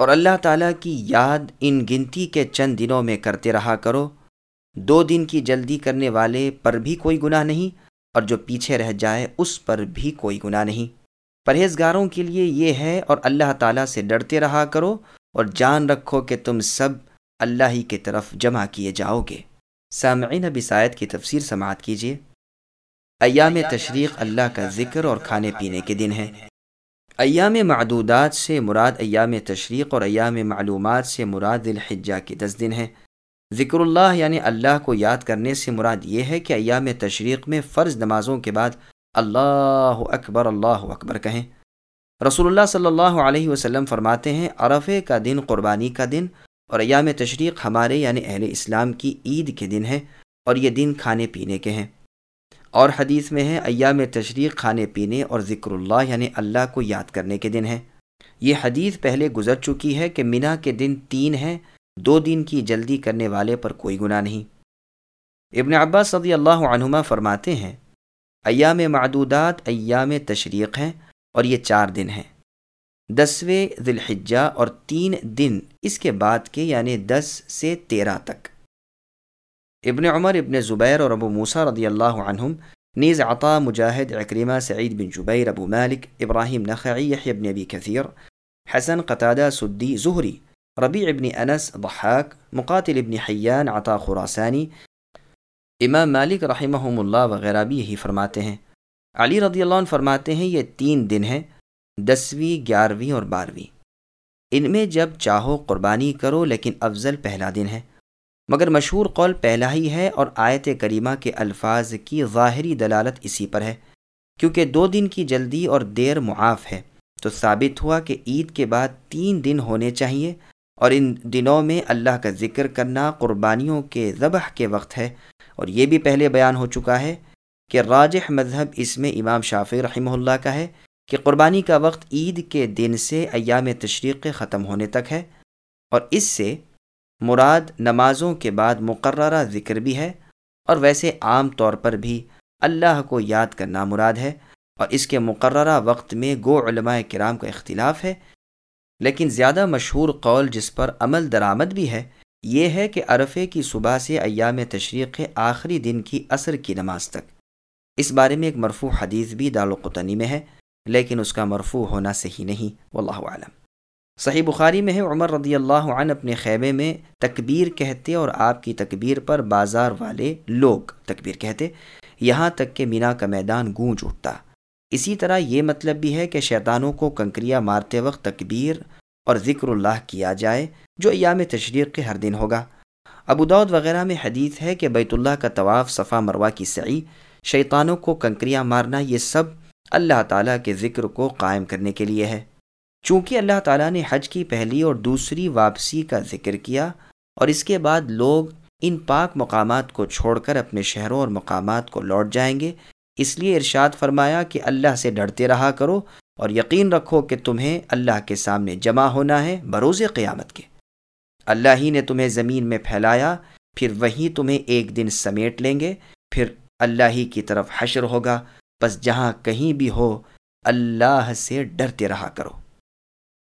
اور اللہ تعالیٰ کی یاد ان گنتی کے چند دنوں میں کرتے رہا کرو۔ دو دن کی جلدی کرنے والے پر بھی کوئی گناہ نہیں، اور جو پیچھے رہ جائے اس پر بھی کوئی گناہ نہیں۔ پرہیزگاروں کے لیے یہ ہے، اور اللہ تعالیٰ سے ڈرتے رہا کرو، اور جان رکھو کہ تم سب اللہ ہی کی طرف جمع کیے جاؤ گے۔ سامعین، اب عیسائیت کی تفسیر سماعت کیجیے۔ ایام تشریق اللہ کا ذکر اور کھانے پینے کے دن ہیں ایام معدودات سے مراد ایام تشریق اور ایام معلومات سے مراد الحجہ کے دس دن ہیں۔ ذکر اللہ یعنی اللہ کو یاد کرنے سے مراد یہ ہے کہ ایام تشریق میں فرض نمازوں کے بعد اللہ اکبر اللہ اکبر کہیں۔ رسول اللہ صلی اللہ علیہ وسلم فرماتے ہیں، عرفے کا دن قربانی کا دن اور ایام تشریق ہمارے یعنی اہل اسلام کی عید کے دن ہیں اور یہ دن کھانے پینے کے ہیں۔ اور حدیث میں ہے، ایام تشریق، کھانے پینے اور ذکر اللہ یعنی اللہ کو یاد کرنے کے دن ہیں۔ یہ حدیث پہلے گزر چکی ہے کہ مینا کے دن تین ہیں، دو دن کی جلدی کرنے والے پر کوئی گناہ نہیں۔ ابن عباس صدی اللہ عنہما فرماتے ہیں، ایام معدودات، ایام تشریق ہیں اور یہ چار دن ہیں۔ دسویں ذیلحجہ اور تین دن اس کے بعد کے یعنی دس سے تیرہ تک۔ ابن عمر، ابن زبیر اور ابو موسیٰ رضی اللہ عنہم، نیز عطا، مجاہد اکریمہ سعید بن جبیر، ابو مالک، ابراہیم نخعی ابن ابی کثیر، حسن، قطادہ، سدی، زہری، ربیع ابن انس، ضحاک، مقاتل ابن حیان، عطا خراسانی، امام مالک رحمہم اللہ وغیرہ بھی یہی فرماتے ہیں۔ علی رضی اللہ عنہ فرماتے ہیں، یہ تین دن ہیں، دسویں، گیارہویں اور بارہویں۔ ان میں جب چاہو قربانی کرو، لیکن افضل پہلا دن ہے۔ مگر مشہور قول پہلا ہی ہے اور آیت کریمہ کے الفاظ کی ظاہری دلالت اسی پر ہے، کیونکہ دو دن کی جلدی اور دیر معاف ہے۔ تو ثابت ہوا کہ عید کے بعد تین دن ہونے چاہیے اور ان دنوں میں اللہ کا ذکر کرنا قربانیوں کے ذبح کے وقت ہے۔ اور یہ بھی پہلے بیان ہو چکا ہے کہ راجح مذہب اس میں امام شافی رحمہ اللہ کا ہے کہ قربانی کا وقت عید کے دن سے ایام تشریق ختم ہونے تک ہے اور اس سے مراد نمازوں کے بعد مقررہ ذکر بھی ہے اور ویسے عام طور پر بھی اللہ کو یاد کرنا مراد ہے اور اس کے مقررہ وقت میں گو علماء کرام کا اختلاف ہے۔ لیکن زیادہ مشہور قول جس پر عمل درآمد بھی ہے، یہ ہے کہ عرفے کی صبح سے ایام تشریق آخری دن کی عصر کی نماز تک۔ اس بارے میں ایک مرفوع حدیث بھی دال و میں ہے، لیکن اس کا مرفوع ہونا صحیح نہیں، واللہ عالم صحیح بخاری میں ہے، عمر رضی اللہ عنہ اپنے خیمے میں تکبیر کہتے اور آپ کی تکبیر پر بازار والے لوگ تکبیر کہتے، یہاں تک کہ مینا کا میدان گونج اٹھتا۔ اسی طرح یہ مطلب بھی ہے کہ شیطانوں کو کنکریاں مارتے وقت تکبیر اور ذکر اللہ کیا جائے، جو ایام تشریق کے ہر دن ہوگا۔ ابودود وغیرہ میں حدیث ہے کہ بیت اللہ کا طواف صفا مروا کی سعی، شیطانوں کو کنکریاں مارنا یہ سب اللہ تعالیٰ کے ذکر کو قائم کرنے کے لیے ہے۔ چونکہ اللہ تعالیٰ نے حج کی پہلی اور دوسری واپسی کا ذکر کیا اور اس کے بعد لوگ ان پاک مقامات کو چھوڑ کر اپنے شہروں اور مقامات کو لوٹ جائیں گے۔ اس لیے ارشاد فرمایا کہ اللہ سے ڈرتے رہا کرو اور یقین رکھو کہ تمہیں اللہ کے سامنے جمع ہونا ہے بروز قیامت کے۔ اللہ ہی نے تمہیں زمین میں پھیلایا، پھر وہی تمہیں ایک دن سمیٹ لیں گے، پھر اللہ ہی کی طرف حشر ہوگا۔ بس جہاں کہیں بھی ہو، اللہ سے ڈرتے رہا کرو۔